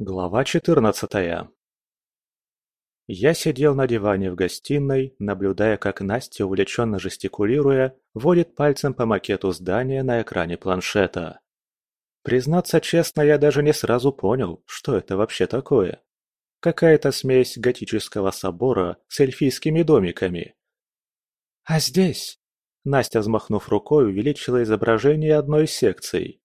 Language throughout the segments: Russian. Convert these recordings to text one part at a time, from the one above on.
Глава четырнадцатая Я сидел на диване в гостиной, наблюдая, как Настя, увлеченно жестикулируя, водит пальцем по макету здания на экране планшета. Признаться честно, я даже не сразу понял, что это вообще такое. Какая-то смесь готического собора с эльфийскими домиками. «А здесь?» Настя, взмахнув рукой, увеличила изображение одной из секций.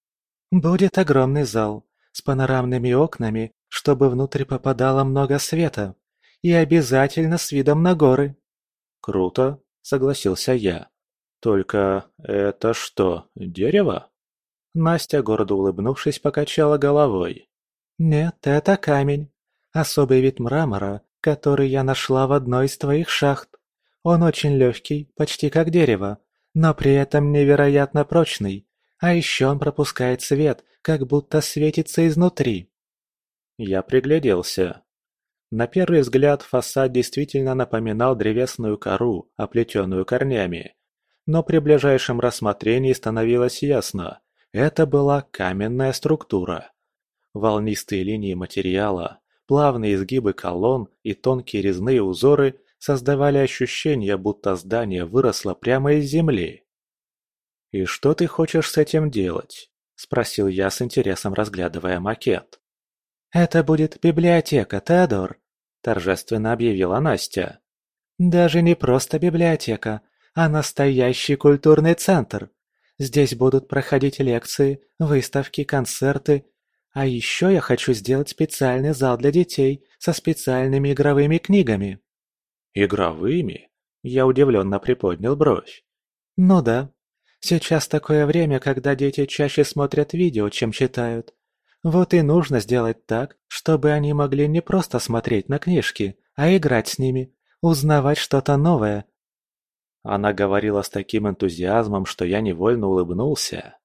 «Будет огромный зал, с панорамными окнами, чтобы внутрь попадало много света. И обязательно с видом на горы. Круто, согласился я. Только это что, дерево? Настя, гордо улыбнувшись, покачала головой. Нет, это камень. Особый вид мрамора, который я нашла в одной из твоих шахт. Он очень легкий, почти как дерево, но при этом невероятно прочный. А еще он пропускает свет, как будто светится изнутри. Я пригляделся. На первый взгляд фасад действительно напоминал древесную кору, оплетенную корнями. Но при ближайшем рассмотрении становилось ясно – это была каменная структура. Волнистые линии материала, плавные изгибы колонн и тонкие резные узоры создавали ощущение, будто здание выросло прямо из земли. «И что ты хочешь с этим делать?» – спросил я с интересом, разглядывая макет. «Это будет библиотека, Теодор», – торжественно объявила Настя. «Даже не просто библиотека, а настоящий культурный центр. Здесь будут проходить лекции, выставки, концерты. А еще я хочу сделать специальный зал для детей со специальными игровыми книгами». «Игровыми?» Я удивленно приподнял бровь. «Ну да, Сейчас такое время, когда дети чаще смотрят видео, чем читают. Вот и нужно сделать так, чтобы они могли не просто смотреть на книжки, а играть с ними, узнавать что-то новое. Она говорила с таким энтузиазмом, что я невольно улыбнулся.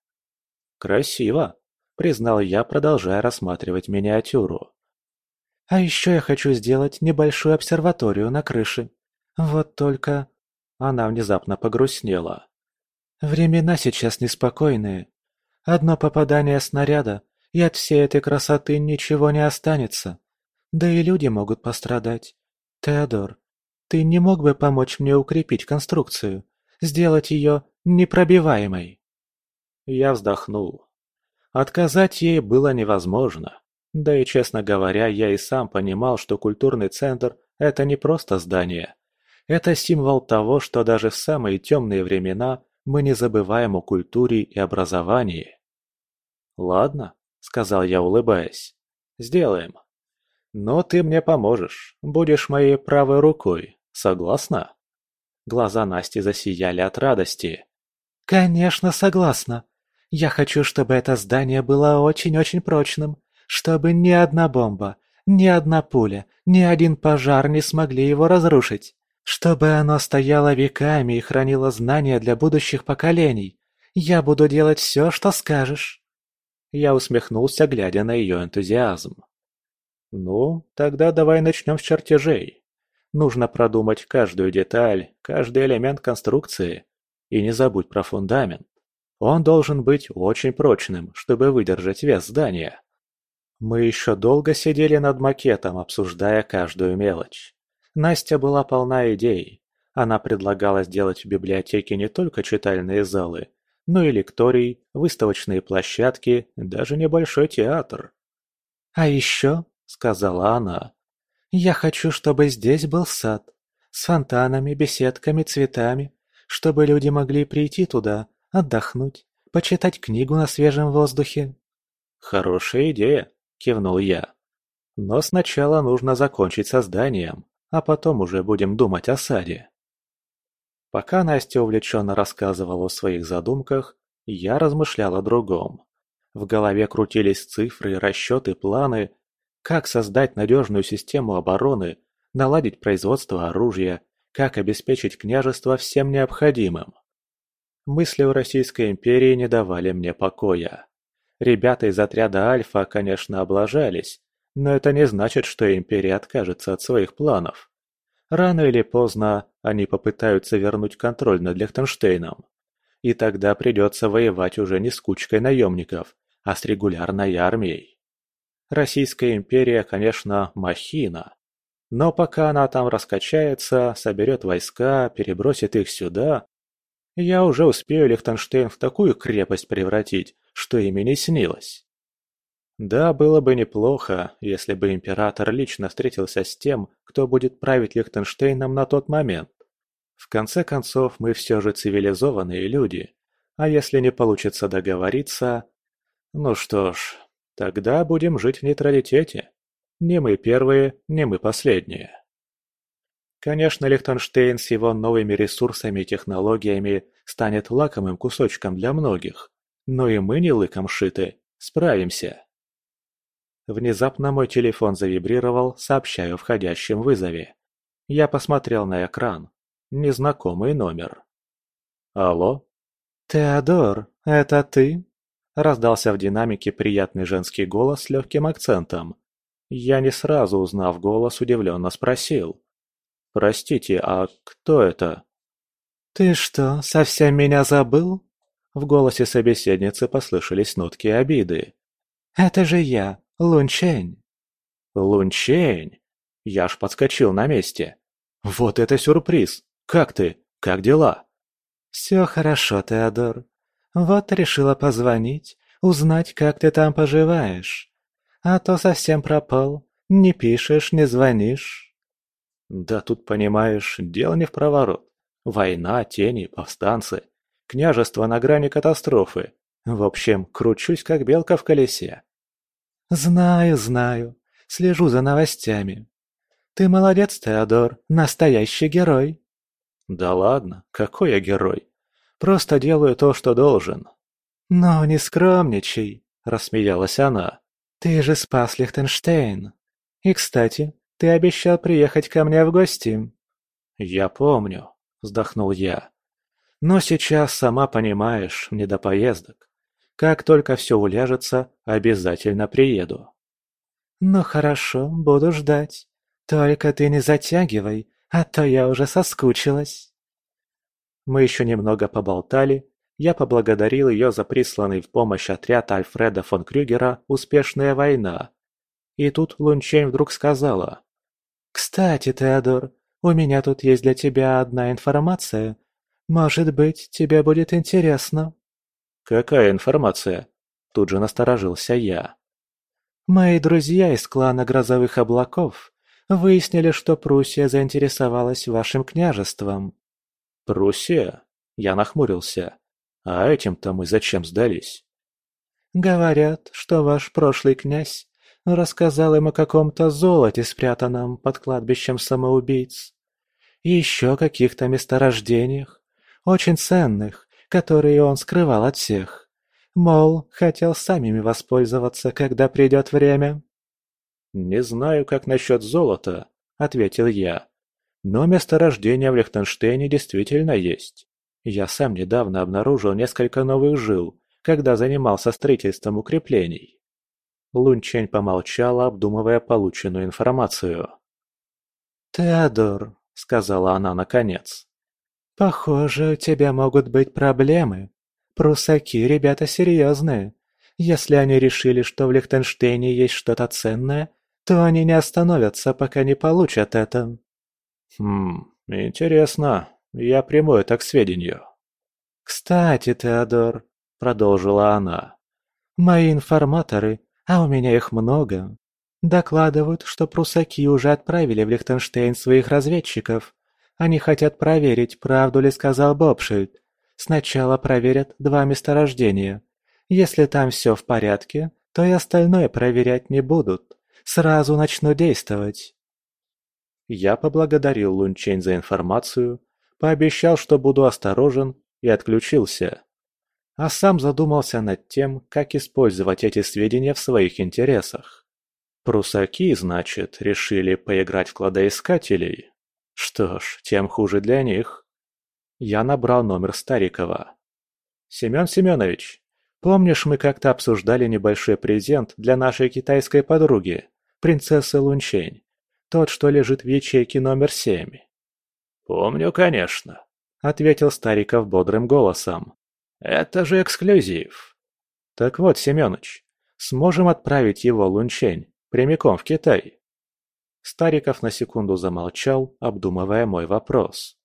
«Красиво», — признал я, продолжая рассматривать миниатюру. «А еще я хочу сделать небольшую обсерваторию на крыше. Вот только...» Она внезапно погрустнела. Времена сейчас неспокойные. Одно попадание снаряда, и от всей этой красоты ничего не останется. Да и люди могут пострадать. Теодор, ты не мог бы помочь мне укрепить конструкцию, сделать ее непробиваемой?» Я вздохнул. Отказать ей было невозможно. Да и, честно говоря, я и сам понимал, что культурный центр – это не просто здание. Это символ того, что даже в самые темные времена мы не забываем о культуре и образовании. «Ладно», — сказал я, улыбаясь, — «сделаем. Но ты мне поможешь, будешь моей правой рукой, согласна?» Глаза Насти засияли от радости. «Конечно, согласна. Я хочу, чтобы это здание было очень-очень прочным, чтобы ни одна бомба, ни одна пуля, ни один пожар не смогли его разрушить. Чтобы оно стояло веками и хранило знания для будущих поколений. Я буду делать все, что скажешь». Я усмехнулся, глядя на ее энтузиазм. «Ну, тогда давай начнем с чертежей. Нужно продумать каждую деталь, каждый элемент конструкции. И не забудь про фундамент. Он должен быть очень прочным, чтобы выдержать вес здания». Мы еще долго сидели над макетом, обсуждая каждую мелочь. Настя была полна идей. Она предлагала сделать в библиотеке не только читальные залы, но и лекторий, выставочные площадки, даже небольшой театр. «А еще», — сказала она, — «я хочу, чтобы здесь был сад, с фонтанами, беседками, цветами, чтобы люди могли прийти туда, отдохнуть, почитать книгу на свежем воздухе». «Хорошая идея», — кивнул я. «Но сначала нужно закончить со зданием а потом уже будем думать о саде. Пока Настя увлеченно рассказывала о своих задумках, я размышлял о другом. В голове крутились цифры, расчеты, планы, как создать надежную систему обороны, наладить производство оружия, как обеспечить княжество всем необходимым. Мысли о Российской империи не давали мне покоя. Ребята из отряда Альфа, конечно, облажались, но это не значит, что Империя откажется от своих планов. Рано или поздно они попытаются вернуть контроль над Лехтенштейном. И тогда придется воевать уже не с кучкой наемников, а с регулярной армией. Российская империя, конечно, махина. Но пока она там раскачается, соберет войска, перебросит их сюда, я уже успею Лихтенштейн в такую крепость превратить, что ими не снилось. Да, было бы неплохо, если бы император лично встретился с тем, кто будет править Лихтенштейном на тот момент. В конце концов, мы все же цивилизованные люди, а если не получится договориться... Ну что ж, тогда будем жить в нейтралитете. Не мы первые, не мы последние. Конечно, Лихтенштейн с его новыми ресурсами и технологиями станет лакомым кусочком для многих, но и мы не лыком шиты, справимся. Внезапно мой телефон завибрировал, сообщая о входящем вызове. Я посмотрел на экран. Незнакомый номер. «Алло?» «Теодор, это ты?» Раздался в динамике приятный женский голос с легким акцентом. Я не сразу, узнав голос, удивленно спросил. «Простите, а кто это?» «Ты что, совсем меня забыл?» В голосе собеседницы послышались нотки обиды. «Это же я, Лунчень!» «Лунчень?» Я аж подскочил на месте. «Вот это сюрприз! Как ты? Как дела?» «Все хорошо, Теодор. Вот решила позвонить, узнать, как ты там поживаешь. А то совсем пропал. Не пишешь, не звонишь». «Да тут, понимаешь, дело не в проворот. Война, тени, повстанцы. Княжество на грани катастрофы. В общем, кручусь, как белка в колесе. «Знаю, знаю. Слежу за новостями. Ты молодец, Теодор, настоящий герой». «Да ладно, какой я герой? Просто делаю то, что должен». «Но не скромничай», — рассмеялась она. «Ты же спас Лихтенштейн. И, кстати, ты обещал приехать ко мне в гости». «Я помню», — вздохнул я. «Но сейчас, сама понимаешь, не до поездок. Как только все уляжется, обязательно приеду. Ну хорошо, буду ждать. Только ты не затягивай, а то я уже соскучилась. Мы еще немного поболтали. Я поблагодарил ее за присланный в помощь отряд Альфреда фон Крюгера «Успешная война». И тут Лунчень вдруг сказала. «Кстати, Теодор, у меня тут есть для тебя одна информация. Может быть, тебе будет интересно». «Какая информация?» Тут же насторожился я. «Мои друзья из клана Грозовых Облаков выяснили, что Пруссия заинтересовалась вашим княжеством». «Пруссия?» Я нахмурился. «А этим-то мы зачем сдались?» «Говорят, что ваш прошлый князь рассказал им о каком-то золоте, спрятанном под кладбищем самоубийц. И еще каких-то месторождениях, очень ценных, которые он скрывал от всех. Мол, хотел самими воспользоваться, когда придет время. «Не знаю, как насчет золота», — ответил я. «Но месторождение в Лихтенштейне действительно есть. Я сам недавно обнаружил несколько новых жил, когда занимался строительством укреплений». Лунчень помолчала, обдумывая полученную информацию. «Теодор», — сказала она наконец, «Похоже, у тебя могут быть проблемы. Прусаки ребята серьезные. Если они решили, что в Лихтенштейне есть что-то ценное, то они не остановятся, пока не получат это». «Хм, интересно. Я приму это к сведению». «Кстати, Теодор», — продолжила она, — «мои информаторы, а у меня их много, докладывают, что прусаки уже отправили в Лихтенштейн своих разведчиков, они хотят проверить, правду ли сказал Бобшильд. Сначала проверят два месторождения. Если там все в порядке, то и остальное проверять не будут. Сразу начну действовать. Я поблагодарил Лунчень за информацию, пообещал, что буду осторожен, и отключился. А сам задумался над тем, как использовать эти сведения в своих интересах. Прусаки, значит, решили поиграть в кладоискателей. Что ж, тем хуже для них. Я набрал номер Старикова. «Семен Семенович, помнишь, мы как-то обсуждали небольшой презент для нашей китайской подруги, принцессы Лунчень? Тот, что лежит в ячейке номер семь?» «Помню, конечно», — ответил Стариков бодрым голосом. «Это же эксклюзив». «Так вот, Семёныч, Сможем отправить его Лунчень прямиком в Китай?» Стариков на секунду замолчал, обдумывая мой вопрос.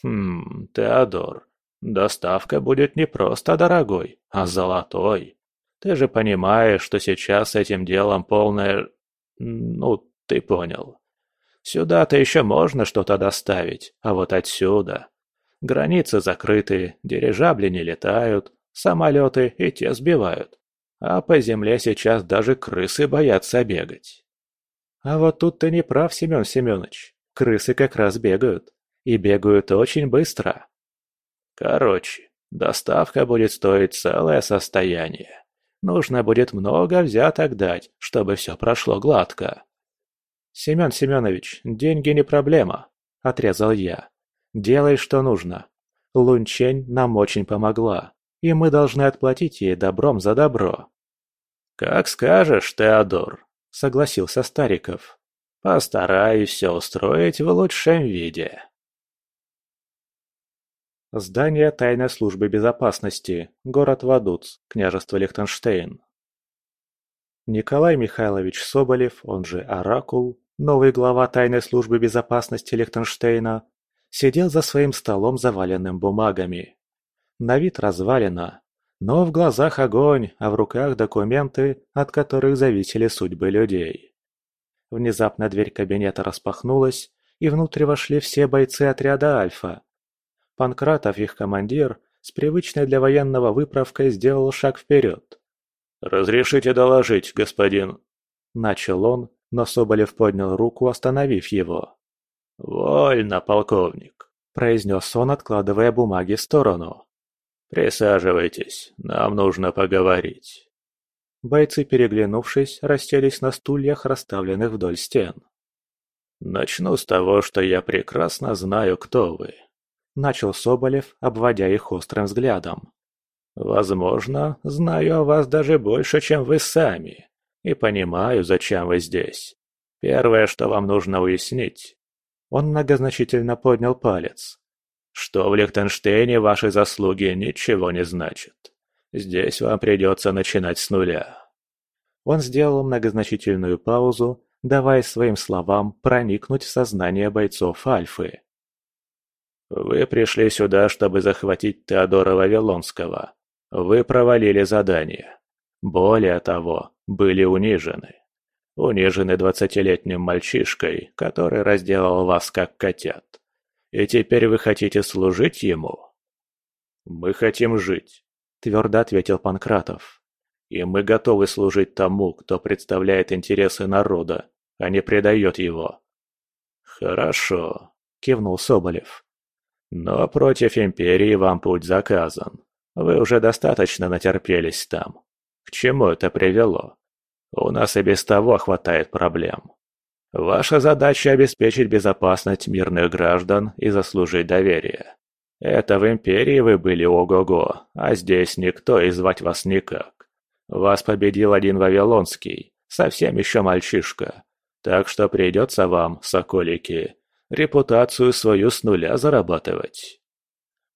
«Хм, Теодор, доставка будет не просто дорогой, а золотой. Ты же понимаешь, что сейчас этим делом полное... Ну, ты понял. Сюда-то еще можно что-то доставить, а вот отсюда... Границы закрыты, дирижабли не летают, самолеты и те сбивают. А по земле сейчас даже крысы боятся бегать. А вот тут ты не прав, Семен Семенович. Крысы как раз бегают. И бегают очень быстро. Короче, доставка будет стоить целое состояние. Нужно будет много взяток дать, чтобы все прошло гладко. Семен Семенович, деньги не проблема, отрезал я. Делай, что нужно. Лунчень нам очень помогла и мы должны отплатить ей добром за добро». «Как скажешь, Теодор», — согласился Стариков. «Постараюсь все устроить в лучшем виде». Здание тайной службы безопасности, город Вадуц, княжество Лихтенштейн. Николай Михайлович Соболев, он же Оракул, новый глава тайной службы безопасности Лихтенштейна, сидел за своим столом, заваленным бумагами. На вид развалина, но в глазах огонь, а в руках документы, от которых зависели судьбы людей. Внезапно дверь кабинета распахнулась, и внутрь вошли все бойцы отряда «Альфа». Панкратов, их командир, с привычной для военного выправкой сделал шаг вперед. «Разрешите доложить, господин?» Начал он, но Соболев поднял руку, остановив его. «Вольно, полковник», – произнес он, откладывая бумаги в сторону. «Присаживайтесь, нам нужно поговорить». Бойцы, переглянувшись, расселись на стульях, расставленных вдоль стен. «Начну с того, что я прекрасно знаю, кто вы», — начал Соболев, обводя их острым взглядом. «Возможно, знаю о вас даже больше, чем вы сами, и понимаю, зачем вы здесь. Первое, что вам нужно уяснить...» Он многозначительно поднял палец что в Лихтенштейне ваши заслуги ничего не значат. Здесь вам придется начинать с нуля». Он сделал многозначительную паузу, давая своим словам проникнуть в сознание бойцов Альфы. «Вы пришли сюда, чтобы захватить Теодора Вавилонского. Вы провалили задание. Более того, были унижены. Унижены двадцатилетним мальчишкой, который разделал вас как котят. И теперь вы хотите служить ему?» «Мы хотим жить», — твердо ответил Панкратов. «И мы готовы служить тому, кто представляет интересы народа, а не предает его». «Хорошо», — кивнул Соболев. «Но против Империи вам путь заказан. Вы уже достаточно натерпелись там. К чему это привело? У нас и без того хватает проблем. Ваша задача – обеспечить безопасность мирных граждан и заслужить доверие. Это в Империи вы были ого-го, а здесь никто и звать вас никак. Вас победил один Вавилонский, совсем еще мальчишка. Так что придется вам, соколики, репутацию свою с нуля зарабатывать.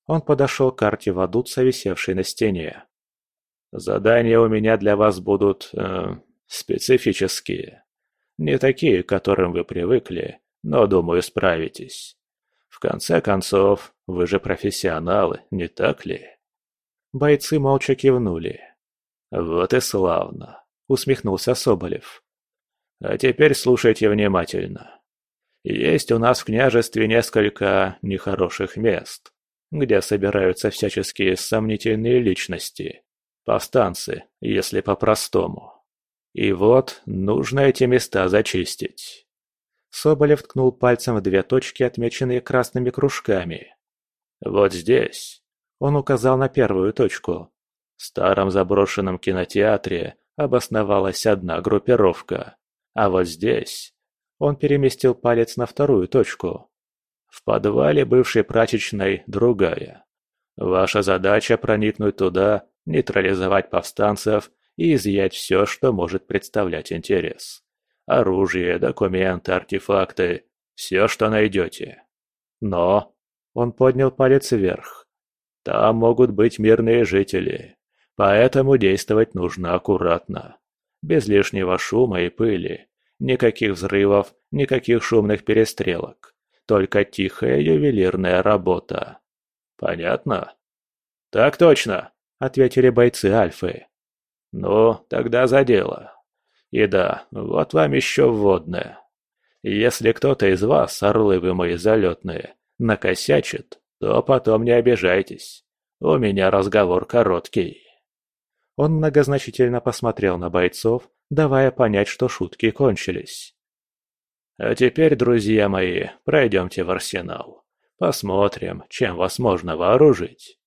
Он подошел к карте Вадуца, висевшей на стене. Задания у меня для вас будут... Э, специфические. Не такие, к которым вы привыкли, но, думаю, справитесь. В конце концов, вы же профессионалы, не так ли?» Бойцы молча кивнули. «Вот и славно», — усмехнулся Соболев. «А теперь слушайте внимательно. Есть у нас в княжестве несколько нехороших мест, где собираются всяческие сомнительные личности, повстанцы, если по-простому. И вот, нужно эти места зачистить. Соболев ткнул пальцем в две точки, отмеченные красными кружками. Вот здесь. Он указал на первую точку. В старом заброшенном кинотеатре обосновалась одна группировка. А вот здесь... Он переместил палец на вторую точку. В подвале бывшей прачечной другая. Ваша задача проникнуть туда, нейтрализовать повстанцев и изъять все, что может представлять интерес. Оружие, документы, артефакты – все, что найдете. Но, он поднял палец вверх, там могут быть мирные жители. Поэтому действовать нужно аккуратно. Без лишнего шума и пыли. Никаких взрывов, никаких шумных перестрелок. Только тихая ювелирная работа. Понятно? Так точно, ответили бойцы Альфы. Ну, тогда за дело. И да, вот вам еще вводное. Если кто-то из вас, орлы вы мои залетные, накосячит, то потом не обижайтесь. У меня разговор короткий. Он многозначительно посмотрел на бойцов, давая понять, что шутки кончились. А теперь, друзья мои, пройдемте в арсенал. Посмотрим, чем вас можно вооружить.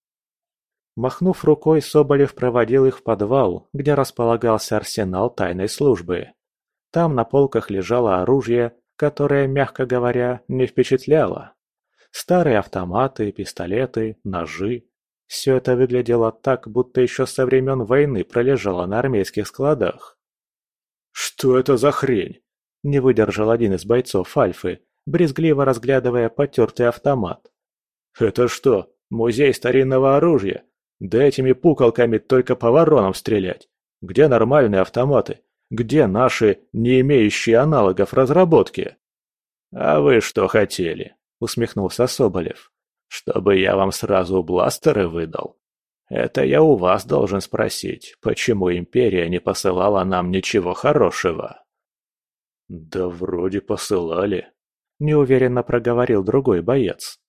Махнув рукой, Соболев проводил их в подвал, где располагался арсенал тайной службы. Там на полках лежало оружие, которое, мягко говоря, не впечатляло. Старые автоматы, пистолеты, ножи. Все это выглядело так, будто еще со времен войны пролежало на армейских складах. «Что это за хрень?» – не выдержал один из бойцов Альфы, брезгливо разглядывая потертый автомат. «Это что, музей старинного оружия? Да этими пукалками только по воронам стрелять. Где нормальные автоматы? Где наши, не имеющие аналогов разработки?» «А вы что хотели?» – усмехнулся Соболев. «Чтобы я вам сразу бластеры выдал? Это я у вас должен спросить, почему Империя не посылала нам ничего хорошего?» «Да вроде посылали», – неуверенно проговорил другой боец.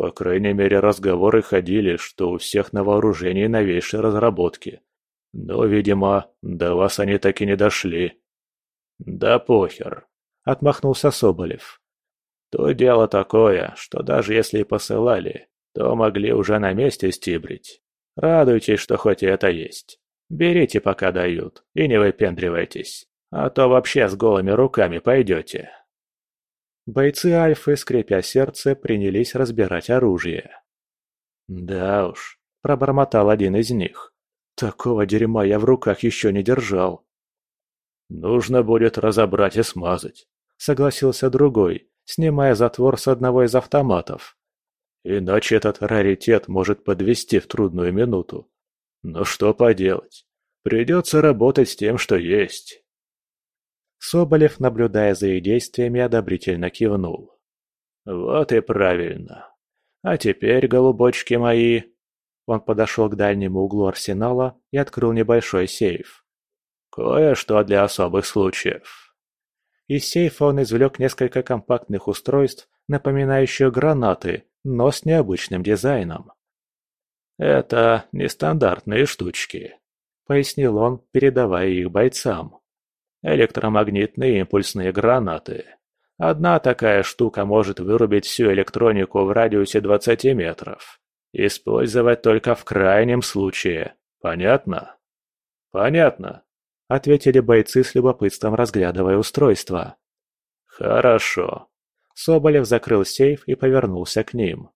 «По крайней мере, разговоры ходили, что у всех на вооружении новейшие разработки. Но, видимо, до вас они так и не дошли». «Да похер», – отмахнулся Соболев. «То дело такое, что даже если и посылали, то могли уже на месте стибрить. Радуйтесь, что хоть и это есть. Берите, пока дают, и не выпендривайтесь, а то вообще с голыми руками пойдете. Бойцы Альфы, скрепя сердце, принялись разбирать оружие. «Да уж», – пробормотал один из них. «Такого дерьма я в руках еще не держал». «Нужно будет разобрать и смазать», – согласился другой, снимая затвор с одного из автоматов. Иначе этот раритет может подвести в трудную минуту. Но что поделать? Придется работать с тем, что есть. Соболев, наблюдая за их действиями, одобрительно кивнул. «Вот и правильно. А теперь, голубочки мои...» Он подошел к дальнему углу арсенала и открыл небольшой сейф. «Кое-что для особых случаев». Из сейфа он извлек несколько компактных устройств, напоминающих гранаты, но с необычным дизайном. «Это нестандартные штучки», — пояснил он, передавая их бойцам. «Электромагнитные импульсные гранаты. Одна такая штука может вырубить всю электронику в радиусе 20 метров. Использовать только в крайнем случае. Понятно?» «Понятно», — ответили бойцы с любопытством, разглядывая устройство. «Хорошо. Соболев закрыл сейф и повернулся к ним.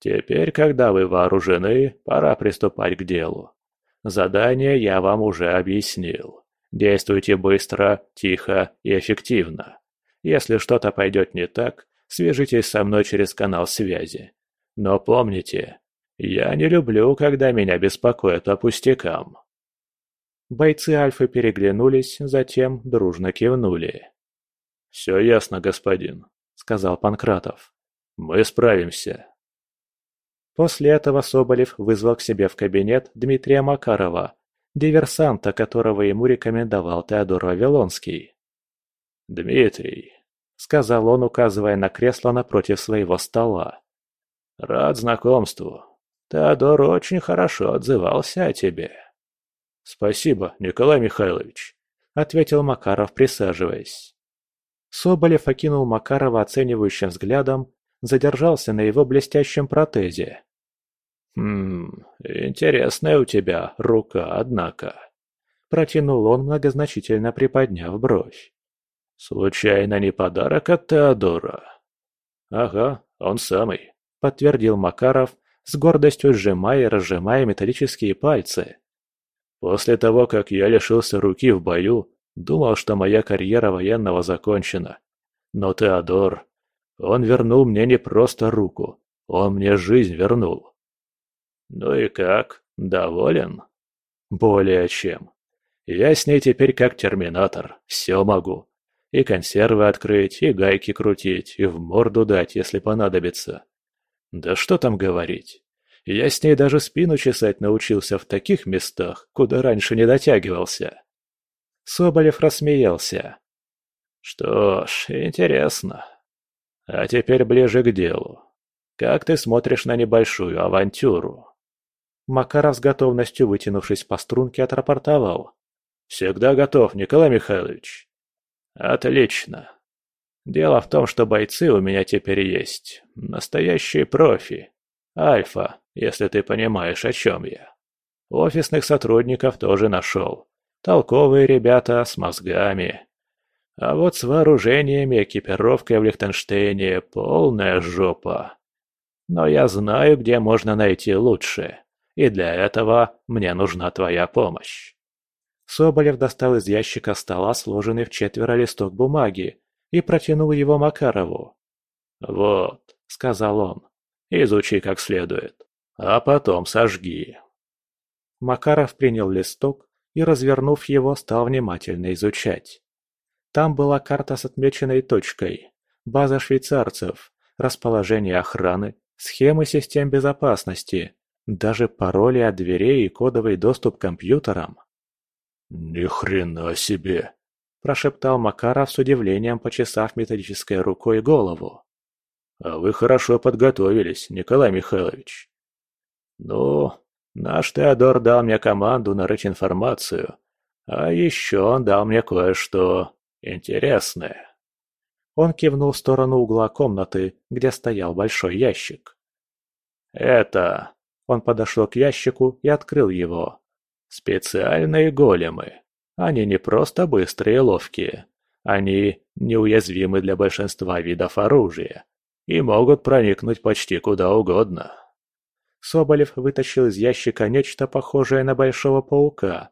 «Теперь, когда вы вооружены, пора приступать к делу. Задание я вам уже объяснил. Действуйте быстро, тихо и эффективно. Если что-то пойдет не так, свяжитесь со мной через канал связи. Но помните, я не люблю, когда меня беспокоят по пустякам». Бойцы Альфы переглянулись, затем дружно кивнули. «Все ясно, господин», — сказал Панкратов. «Мы справимся». После этого Соболев вызвал к себе в кабинет Дмитрия Макарова, диверсанта, которого ему рекомендовал Теодор Вавилонский. «Дмитрий», — сказал он, указывая на кресло напротив своего стола. «Рад знакомству. Теодор очень хорошо отзывался о тебе». «Спасибо, Николай Михайлович», — ответил Макаров, присаживаясь. Соболев окинул Макарова оценивающим взглядом, задержался на его блестящем протезе. «Хм, интересная у тебя рука, однако», — протянул он, многозначительно приподняв бровь. «Случайно не подарок от Теодора?» «Ага, он самый», — подтвердил Макаров, с гордостью сжимая и разжимая металлические пальцы. «После того, как я лишился руки в бою, Думал, что моя карьера военного закончена. Но Теодор... Он вернул мне не просто руку, он мне жизнь вернул. Ну и как, доволен? Более чем. Я с ней теперь как терминатор, все могу. И консервы открыть, и гайки крутить, и в морду дать, если понадобится. Да что там говорить. Я с ней даже спину чесать научился в таких местах, куда раньше не дотягивался. Соболев рассмеялся. Что ж, интересно. А теперь ближе к делу. Как ты смотришь на небольшую авантюру? Макаров с готовностью, вытянувшись по струнке, отрапортовал. «Всегда готов, Николай Михайлович». «Отлично. Дело в том, что бойцы у меня теперь есть. Настоящие профи. Альфа, если ты понимаешь, о чем я. Офисных сотрудников тоже нашел. Толковые ребята с мозгами. А вот с вооружением и экипировкой в Лихтенштейне полная жопа. Но я знаю, где можно найти лучше, и для этого мне нужна твоя помощь. Соболев достал из ящика стола сложенный в четверо листок бумаги и протянул его Макарову. «Вот», — сказал он, — «изучи как следует, а потом сожги». Макаров принял листок и, развернув его, стал внимательно изучать. Там была карта с отмеченной точкой, база швейцарцев, расположение охраны, схемы систем безопасности, даже пароли от дверей и кодовый доступ к компьютерам. «Ни хрена себе!» – прошептал Макаров с удивлением, почесав металлической рукой голову. «А вы хорошо подготовились, Николай Михайлович». «Ну, наш Теодор дал мне команду нарыть информацию, а еще он дал мне кое-что интересное». Он кивнул в сторону угла комнаты, где стоял большой ящик. «Это...» Он подошел к ящику и открыл его. «Специальные големы. Они не просто быстрые и ловкие. Они неуязвимы для большинства видов оружия и могут проникнуть почти куда угодно». Соболев вытащил из ящика нечто похожее на большого паука.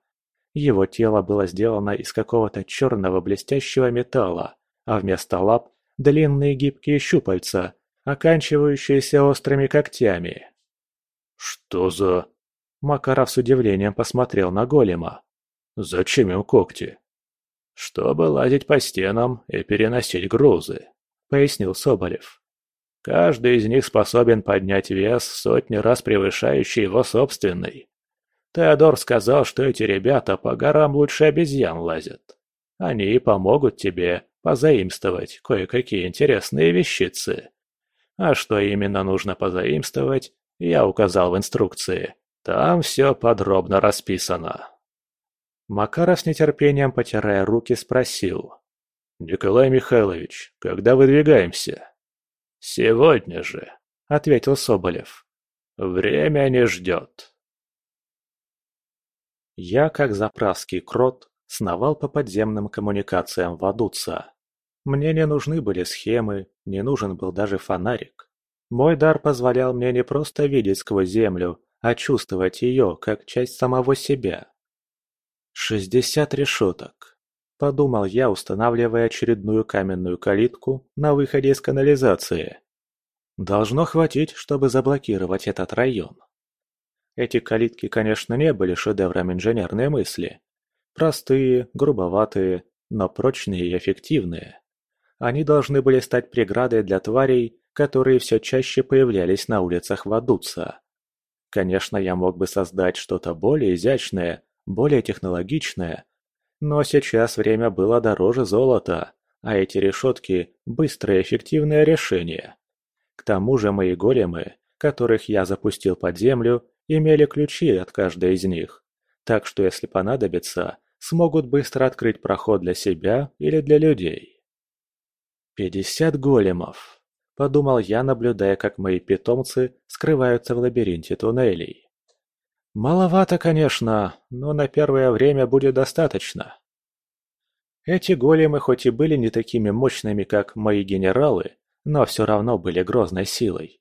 Его тело было сделано из какого-то черного блестящего металла, а вместо лап – длинные гибкие щупальца, оканчивающиеся острыми когтями. «Что за...» Макаров с удивлением посмотрел на голема. «Зачем им когти?» «Чтобы лазить по стенам и переносить грузы», — пояснил Соболев. «Каждый из них способен поднять вес, сотни раз превышающий его собственный. Теодор сказал, что эти ребята по горам лучше обезьян лазят. Они и помогут тебе позаимствовать кое-какие интересные вещицы. А что именно нужно позаимствовать, я указал в инструкции. Там все подробно расписано. Макаров с нетерпением, потирая руки, спросил. «Николай Михайлович, когда выдвигаемся?» «Сегодня же», — ответил Соболев. «Время не ждет». Я, как заправский крот, сновал по подземным коммуникациям Вадуца. Мне не нужны были схемы, не нужен был даже фонарик. Мой дар позволял мне не просто видеть сквозь землю, а чувствовать ее как часть самого себя. «Шестьдесят решеток», — подумал я, устанавливая очередную каменную калитку на выходе из канализации. «Должно хватить, чтобы заблокировать этот район». Эти калитки, конечно, не были шедевром инженерной мысли. Простые, грубоватые, но прочные и эффективные. Они должны были стать преградой для тварей, которые все чаще появлялись на улицах Вадуца. Конечно, я мог бы создать что-то более изящное, более технологичное, но сейчас время было дороже золота, а эти решетки – быстрое эффективное решение. К тому же мои големы, которых я запустил под землю, имели ключи от каждой из них, так что если понадобится, смогут быстро открыть проход для себя или для людей. Пятьдесят големов. – подумал я, наблюдая, как мои питомцы скрываются в лабиринте туннелей. Маловато, конечно, но на первое время будет достаточно. Эти големы хоть и были не такими мощными, как мои генералы, но все равно были грозной силой.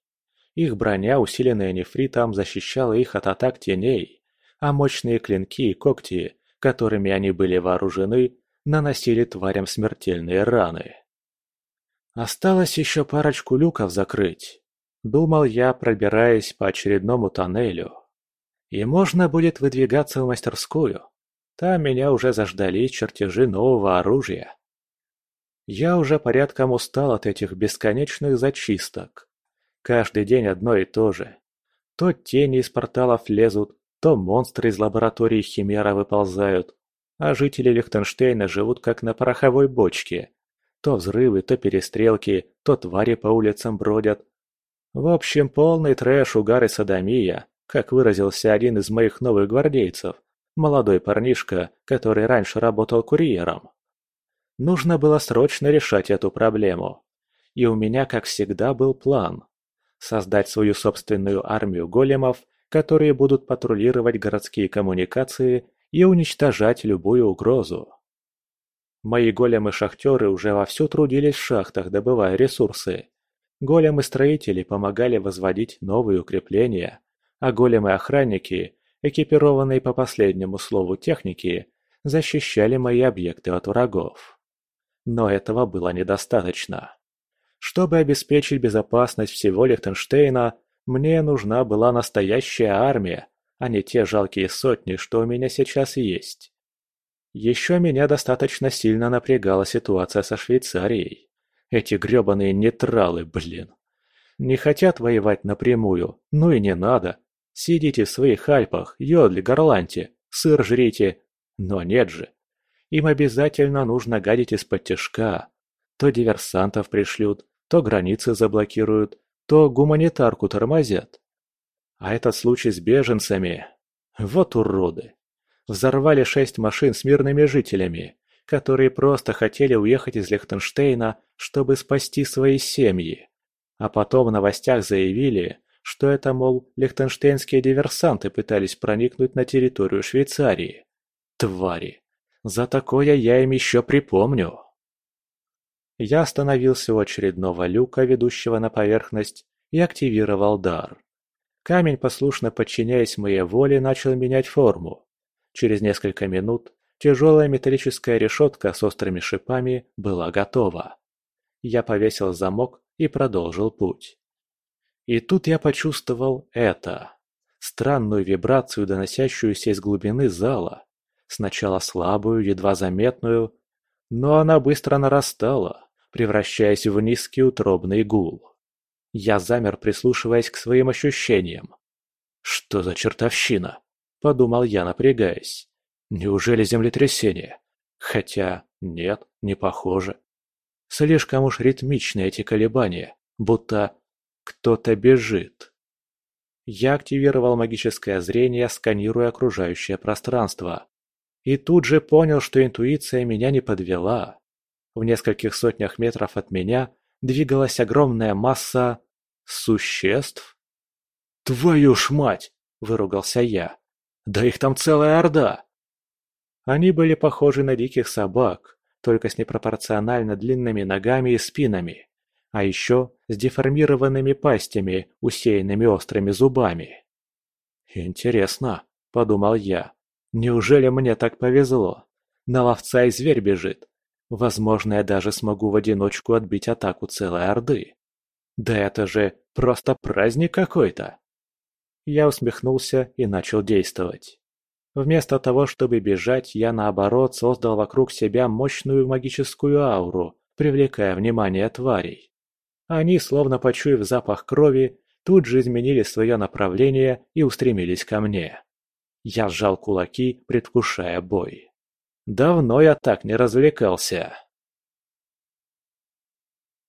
Их броня, усиленная нефритом, защищала их от атак теней, а мощные клинки и когти, которыми они были вооружены, наносили тварям смертельные раны. Осталось еще парочку люков закрыть. Думал я, пробираясь по очередному тоннелю. И можно будет выдвигаться в мастерскую. Там меня уже заждались чертежи нового оружия. Я уже порядком устал от этих бесконечных зачисток. Каждый день одно и то же. То тени из порталов лезут, то монстры из лаборатории Химера выползают, а жители Лихтенштейна живут как на пороховой бочке. То взрывы, то перестрелки, то твари по улицам бродят. В общем, полный трэш, угар и садомия, как выразился один из моих новых гвардейцев, молодой парнишка, который раньше работал курьером. Нужно было срочно решать эту проблему. И у меня, как всегда, был план. Создать свою собственную армию големов, которые будут патрулировать городские коммуникации и уничтожать любую угрозу. Мои големы-шахтеры уже вовсю трудились в шахтах, добывая ресурсы. Големы-строители помогали возводить новые укрепления, а големы-охранники, экипированные по последнему слову техники, защищали мои объекты от врагов. Но этого было недостаточно. Чтобы обеспечить безопасность всего Лихтенштейна, мне нужна была настоящая армия, а не те жалкие сотни, что у меня сейчас есть. Еще меня достаточно сильно напрягала ситуация со Швейцарией. Эти гребаные нейтралы, блин. Не хотят воевать напрямую, ну и не надо. Сидите в своих Альпах, йодли, горланьте, сыр жрите. Но нет же. Им обязательно нужно гадить из-под тяжка. То диверсантов пришлют, то границы заблокируют, то гуманитарку тормозят. А этот случай с беженцами... Вот уроды. Взорвали шесть машин с мирными жителями, которые просто хотели уехать из Лихтенштейна, чтобы спасти свои семьи. А потом в новостях заявили, что это, мол, лихтенштейнские диверсанты пытались проникнуть на территорию Швейцарии. Твари. За такое я им еще припомню. Я остановился у очередного люка, ведущего на поверхность, и активировал дар. Камень, послушно подчиняясь моей воле, начал менять форму. Через несколько минут тяжелая металлическая решетка с острыми шипами была готова. Я повесил замок и продолжил путь. И тут я почувствовал это. Странную вибрацию, доносящуюся из глубины зала. Сначала слабую, едва заметную, но она быстро нарастала, превращаясь в низкий утробный гул. Я замер, прислушиваясь к своим ощущениям. «Что за чертовщина?» – подумал я, напрягаясь. «Неужели землетрясение? Хотя нет, не похоже. Слишком уж ритмичны эти колебания, будто кто-то бежит». Я активировал магическое зрение, сканируя окружающее пространство. И тут же понял, что интуиция меня не подвела. В нескольких сотнях метров от меня двигалась огромная масса... существ? «Твою ж мать!» – выругался я. «Да их там целая орда!» Они были похожи на диких собак, только с непропорционально длинными ногами и спинами, а еще с деформированными пастями, усеянными острыми зубами. «Интересно», – подумал я, – «неужели мне так повезло? На ловца и зверь бежит, Возможно, я даже смогу в одиночку отбить атаку целой Орды. Да это же просто праздник какой-то. Я усмехнулся и начал действовать. Вместо того, чтобы бежать, я наоборот создал вокруг себя мощную магическую ауру, привлекая внимание тварей. Они, словно почуяв запах крови, тут же изменили свое направление и устремились ко мне. Я сжал кулаки, предвкушая бой. Давно я так не развлекался.